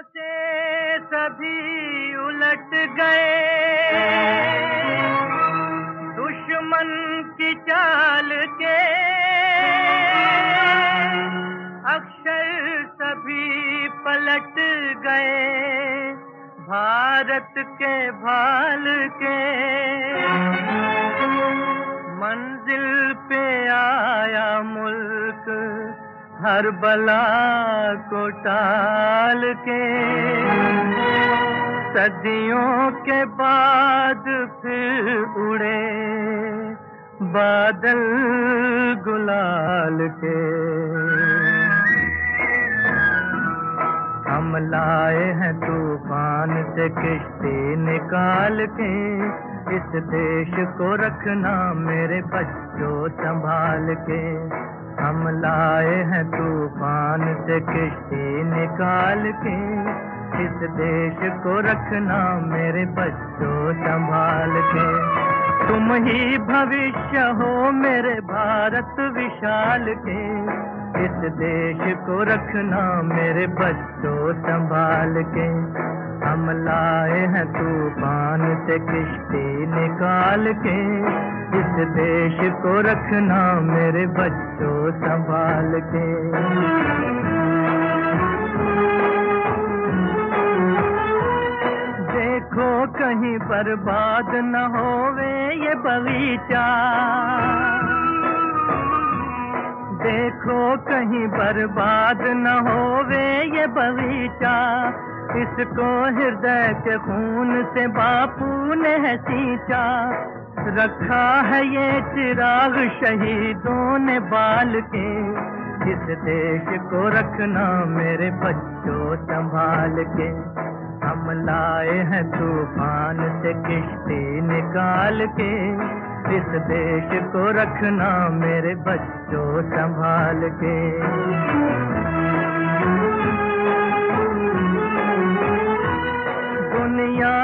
से सभी उलट गए। दुश्मन की चाल के अक्षर सभी पलट गए। भारत के भाल के मंजिल पे आया मुल्क। हर बला को टाल के सदियों के बाद फिर उड़े बादल गुलाल के। हम लाए हैं तूफ़ान से किश्ती निकाल के, इस देश को रखना मेरे बच्चों संभाल के। हम लाए हैं तूफ़ान से किश्ती निकाल के। इस देश को रखना मेरे बच्चों संभाल के। तुम ही भविष्य हो मेरे भारत विशाल के। इस देश को रखना मेरे बच्चों संभाल के। हम लाए हैं तूफ़ान से किश्ती निकाल के। इस देश को रखना मेरे बच्चों संभाल के। देखो कहीं बर्बाद न होवे ये बगीचा। देखो कहीं बर्बाद न होवे ये बगीचा। इसको हृदय के खून से बापू ने सींचा। रखा है ये चिराग शहीदों ने बाल के। इस देश को रखना मेरे बच्चों संभाल के। हम लाए हैं तूफ़ान से किश्ती निकाल के। इस देश को रखना मेरे बच्चों संभाल के।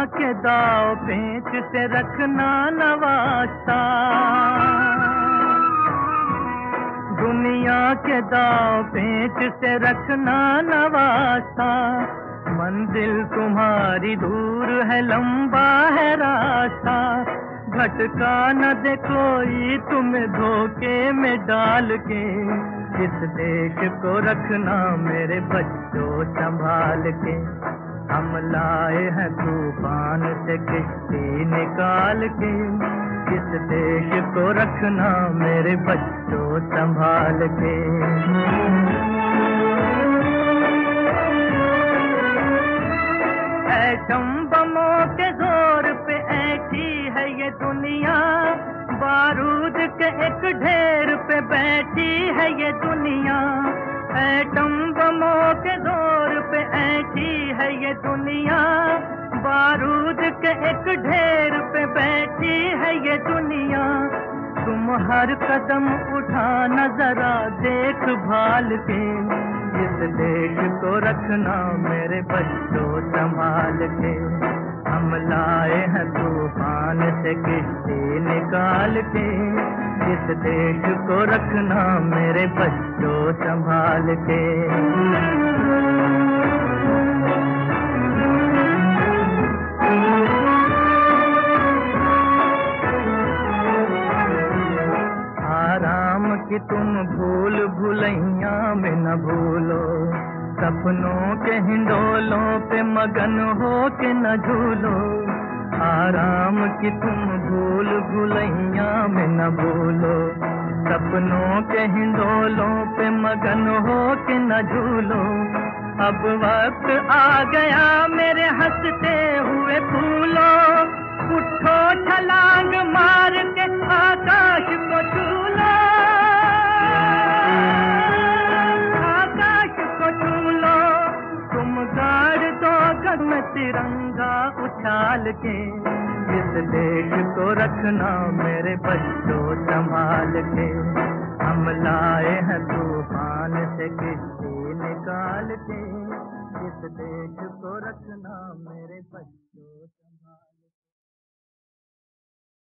के दाव पेच से रखना नवास्ता दुनिया के दाव पेच से रखना नवास्ता मंजिल तुम्हारी दूर है, लंबा है रास्ता। भटका न दे कोई तुम्हें धोखे में डाल के। इस देश को रखना मेरे बच्चों संभाल के। हम लाए हैं तूफ़ान से किश्ती निकाल के। इस देश को रखना मेरे बच्चों संभाल के। ऐटम बमों के ज़ोर पे ऐसी है ये दुनिया। बारूद के एक ढेर पे बैठी है ये दुनिया। ऐटम बमों के ज़ोर ऐसी है ये दुनिया। बारूद के एक ढेर पे बैठी है ये दुनिया। तुम हर कदम उठाना जरा देख भाल के। इस देश को रखना मेरे बच्चों संभाल के। हम लाए हैं तूफ़ान से किश्ती निकाल के। इस देश को रखना मेरे बच्चों संभाल के। तुम भूल भुलैया में न भूलो। सपनों के हिंडोलों पे मगन हो के न झूलो। आराम की तुम भूल भूलैया में न भूलो। सपनों के हिंडोलों पे मगन हो के न झूलो। अब वक्त आ गया मेरे हँसते हुए फूलो। उठो छलांग मार के आकाश को छूलो डाल के इस देश को तो रखना मेरे बच्चों संभाल के। हम लाए हैं तूफ़ान से किसी निकाल के। इस देश को रखना मेरे